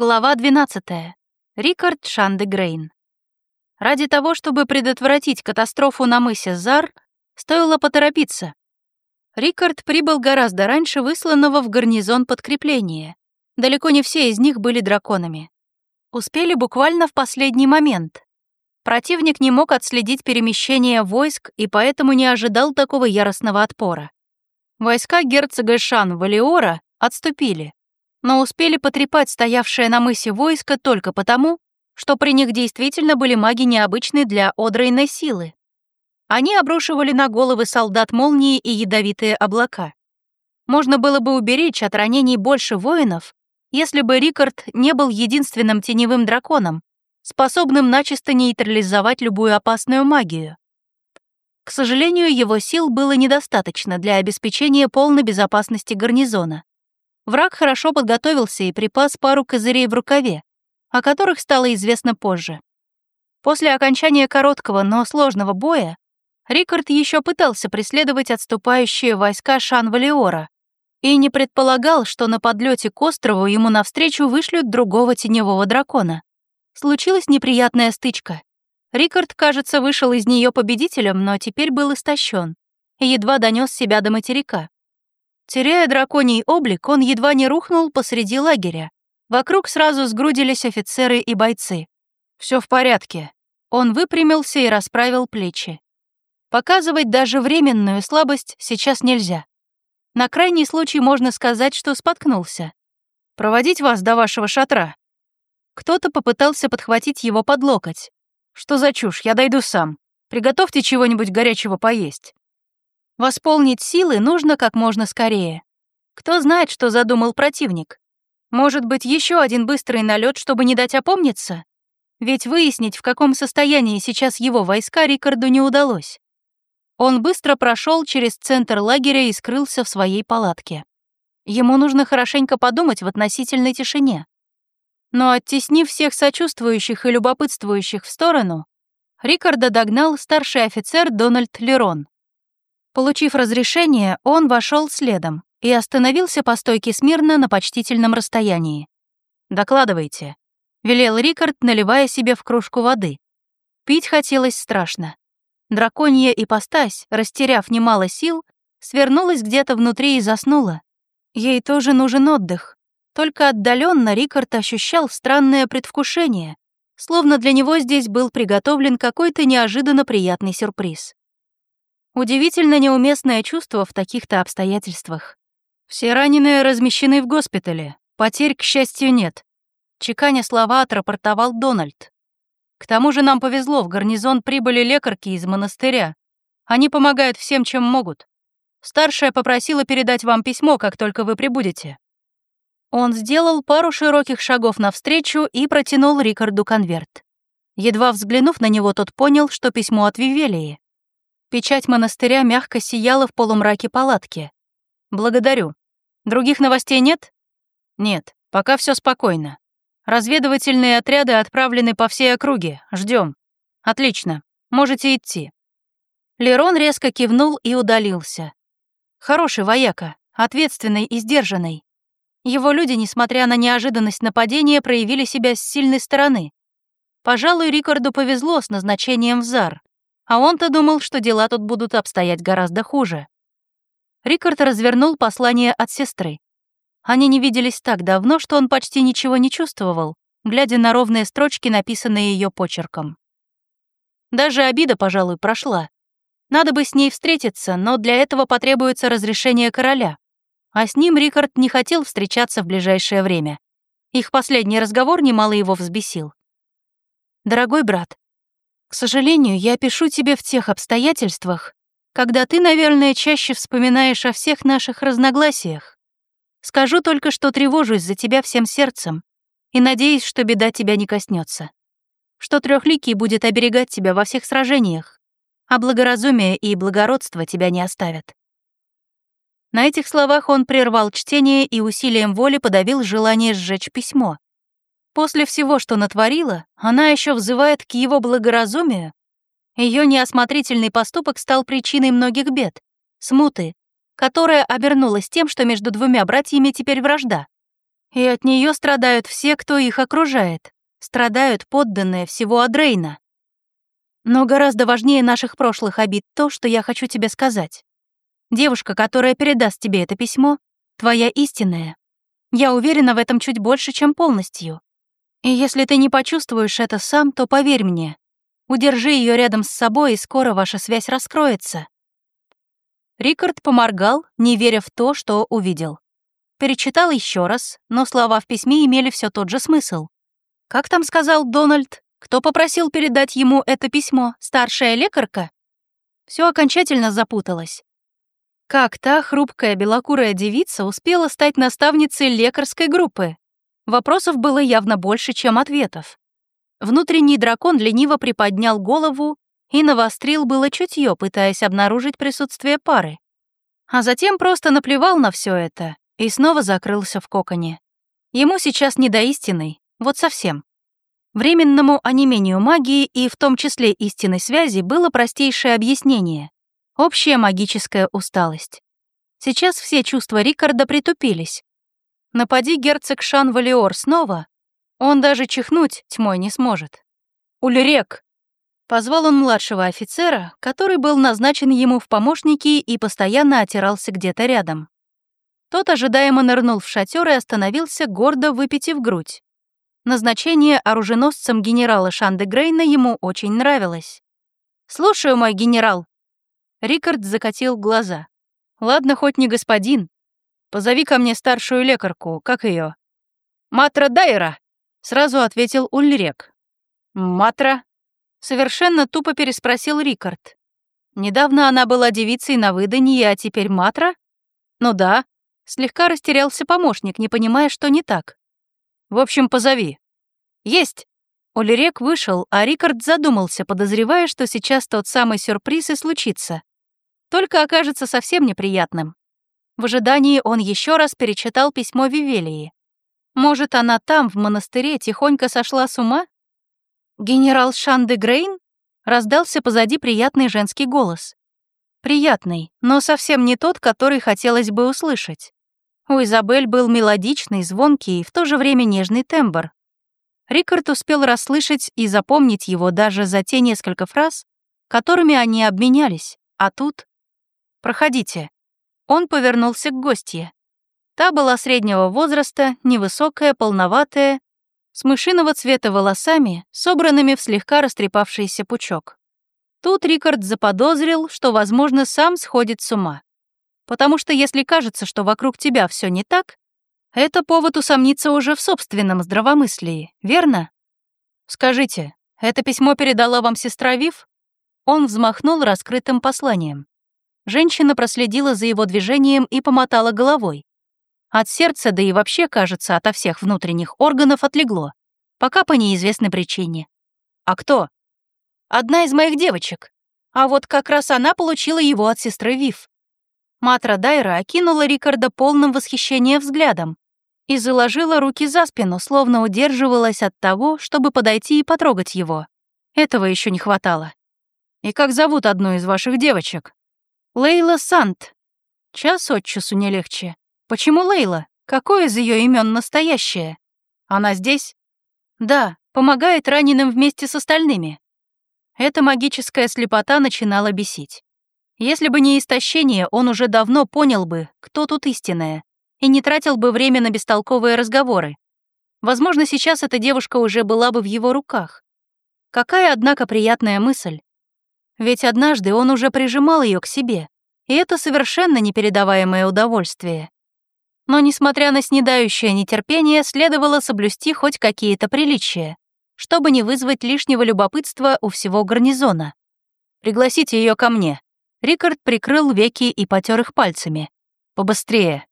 Глава 12. Рикард Шандегрейн. Ради того, чтобы предотвратить катастрофу на мысе Зар, стоило поторопиться. Рикард прибыл гораздо раньше высланного в гарнизон подкрепления. Далеко не все из них были драконами. Успели буквально в последний момент. Противник не мог отследить перемещение войск и поэтому не ожидал такого яростного отпора. Войска герцога Шан-Валиора отступили, но успели потрепать стоявшее на мысе войско только потому, что при них действительно были маги необычной для одрейной силы. Они обрушивали на головы солдат молнии и ядовитые облака. Можно было бы уберечь от ранений больше воинов, если бы Рикард не был единственным теневым драконом, способным начисто нейтрализовать любую опасную магию. К сожалению, его сил было недостаточно для обеспечения полной безопасности гарнизона. Враг хорошо подготовился и припас пару козырей в рукаве, о которых стало известно позже. После окончания короткого, но сложного боя Рикард еще пытался преследовать отступающие войска Шан-Валиора и не предполагал, что на подлете к острову ему навстречу вышлют другого теневого дракона. Случилась неприятная стычка. Рикард, кажется, вышел из нее победителем, но теперь был истощен и едва донес себя до материка. Теряя драконий облик, он едва не рухнул посреди лагеря. Вокруг сразу сгрудились офицеры и бойцы. Все в порядке. Он выпрямился и расправил плечи. Показывать даже временную слабость сейчас нельзя. На крайний случай можно сказать, что споткнулся. Проводить вас до вашего шатра. Кто-то попытался подхватить его под локоть. Что за чушь, я дойду сам. Приготовьте чего-нибудь горячего поесть. Восполнить силы нужно как можно скорее. Кто знает, что задумал противник? Может быть, еще один быстрый налет, чтобы не дать опомниться? Ведь выяснить, в каком состоянии сейчас его войска, Рикарду не удалось. Он быстро прошел через центр лагеря и скрылся в своей палатке. Ему нужно хорошенько подумать в относительной тишине. Но оттеснив всех сочувствующих и любопытствующих в сторону, Рикарда догнал старший офицер Дональд Лерон. Получив разрешение, он вошел следом и остановился по стойке смирно на почтительном расстоянии. «Докладывайте», — велел Рикард, наливая себе в кружку воды. Пить хотелось страшно. Драконья ипостась, растеряв немало сил, свернулась где-то внутри и заснула. Ей тоже нужен отдых. Только отдаленно Рикард ощущал странное предвкушение, словно для него здесь был приготовлен какой-то неожиданно приятный сюрприз. Удивительно неуместное чувство в таких-то обстоятельствах. Все раненые размещены в госпитале. Потерь, к счастью, нет. Чеканя слова отрапортовал Дональд. К тому же нам повезло, в гарнизон прибыли лекарки из монастыря. Они помогают всем, чем могут. Старшая попросила передать вам письмо, как только вы прибудете. Он сделал пару широких шагов навстречу и протянул Рикарду конверт. Едва взглянув на него, тот понял, что письмо от Вивелии. Печать монастыря мягко сияла в полумраке палатки. «Благодарю. Других новостей нет?» «Нет, пока все спокойно. Разведывательные отряды отправлены по всей округе. Ждем. Отлично. Можете идти». Лерон резко кивнул и удалился. Хороший вояка, ответственный и сдержанный. Его люди, несмотря на неожиданность нападения, проявили себя с сильной стороны. Пожалуй, Рикарду повезло с назначением в ЗАР. А он-то думал, что дела тут будут обстоять гораздо хуже. Рикард развернул послание от сестры. Они не виделись так давно, что он почти ничего не чувствовал, глядя на ровные строчки, написанные ее почерком. Даже обида, пожалуй, прошла. Надо бы с ней встретиться, но для этого потребуется разрешение короля. А с ним Рикард не хотел встречаться в ближайшее время. Их последний разговор немало его взбесил. «Дорогой брат, к сожалению, я пишу тебе в тех обстоятельствах, когда ты, наверное, чаще вспоминаешь о всех наших разногласиях. Скажу только, что тревожусь за тебя всем сердцем и надеюсь, что беда тебя не коснется. Что трехликий будет оберегать тебя во всех сражениях, а благоразумие и благородство тебя не оставят. На этих словах он прервал чтение и усилием воли подавил желание сжечь письмо. После всего, что натворила, она еще взывает к его благоразумию. Ее неосмотрительный поступок стал причиной многих бед, смуты, которая обернулась тем, что между двумя братьями теперь вражда. И от нее страдают все, кто их окружает. Страдают подданные всего Адрейна. Но гораздо важнее наших прошлых обид то, что я хочу тебе сказать. Девушка, которая передаст тебе это письмо, твоя истинная. Я уверена в этом чуть больше, чем полностью. И если ты не почувствуешь это сам, то поверь мне. Удержи ее рядом с собой, и скоро ваша связь раскроется. Рикард поморгал, не веря в то, что увидел. Перечитал еще раз, но слова в письме имели все тот же смысл. Как там сказал Дональд? Кто попросил передать ему это письмо? Старшая лекарка? Все окончательно запуталось. Как та хрупкая белокурая девица успела стать наставницей лекарской группы? Вопросов было явно больше, чем ответов. Внутренний дракон лениво приподнял голову и навострил было чутье, пытаясь обнаружить присутствие пары. А затем просто наплевал на все это и снова закрылся в коконе. Ему сейчас не до истины, вот совсем. Временному онемению магии и в том числе истинной связи было простейшее объяснение — общая магическая усталость. Сейчас все чувства Рикарда притупились. Напади герцог Шан-Валиор снова, он даже чихнуть тьмой не сможет. «Ульрек!» Позвал он младшего офицера, который был назначен ему в помощники и постоянно отирался где-то рядом. Тот ожидаемо нырнул в шатер и остановился, гордо выпитив грудь. Назначение оруженосцем генерала Шанде Грейна ему очень нравилось. «Слушаю, мой генерал». Рикард закатил глаза. «Ладно, хоть не господин. Позови ко мне старшую лекарку, как ее? «Матра Дайра», — сразу ответил Ульрек. «Матра?» — совершенно тупо переспросил Рикард. «Недавно она была девицей на выданье, а теперь Матра?» «Ну да», Слегка растерялся помощник, не понимая, что не так. «В общем, позови». «Есть!» Олерек вышел, а Рикард задумался, подозревая, что сейчас тот самый сюрприз и случится. Только окажется совсем неприятным. В ожидании он еще раз перечитал письмо Вивелии. Может, она там, в монастыре, тихонько сошла с ума? «Генерал Шанде Грейн?» Раздался позади приятный женский голос. Приятный, но совсем не тот, который хотелось бы услышать. У Изабель был мелодичный, звонкий и в то же время нежный тембр. Рикард успел расслышать и запомнить его даже за те несколько фраз, которыми они обменялись, а тут... «Проходите». Он повернулся к гостье. Та была среднего возраста, невысокая, полноватая, с мышиного цвета волосами, собранными в слегка растрепавшийся пучок. Тут Рикард заподозрил, что, возможно, сам сходит с ума. Потому что если кажется, что вокруг тебя все не так, это повод усомниться уже в собственном здравомыслии, верно? Скажите, это письмо передала вам сестра Вив? Он взмахнул раскрытым посланием. Женщина проследила за его движением и помотала головой. От сердца, да и вообще, кажется, ото всех внутренних органов отлегло. Пока по неизвестной причине. А кто? Одна из моих девочек. А вот как раз она получила его от сестры Вив. Матра Дайра окинула Рикарда полным восхищения взглядом и заложила руки за спину, словно удерживалась от того, чтобы подойти и потрогать его. Этого еще не хватало. «И как зовут одну из ваших девочек?» «Лейла Сант». Час от часу не легче. «Почему Лейла? Какое из ее имен настоящее? Она здесь?» «Да, помогает раненым вместе с остальными». Эта магическая слепота начинала бесить. Если бы не истощение, он уже давно понял бы, кто тут истинная, и не тратил бы время на бестолковые разговоры. Возможно, сейчас эта девушка уже была бы в его руках. Какая, однако, приятная мысль. Ведь однажды он уже прижимал ее к себе, и это совершенно непередаваемое удовольствие. Но, несмотря на снедающее нетерпение, следовало соблюсти хоть какие-то приличия, чтобы не вызвать лишнего любопытства у всего гарнизона. «Пригласите ее ко мне», Рикард прикрыл веки и потер их пальцами. «Побыстрее,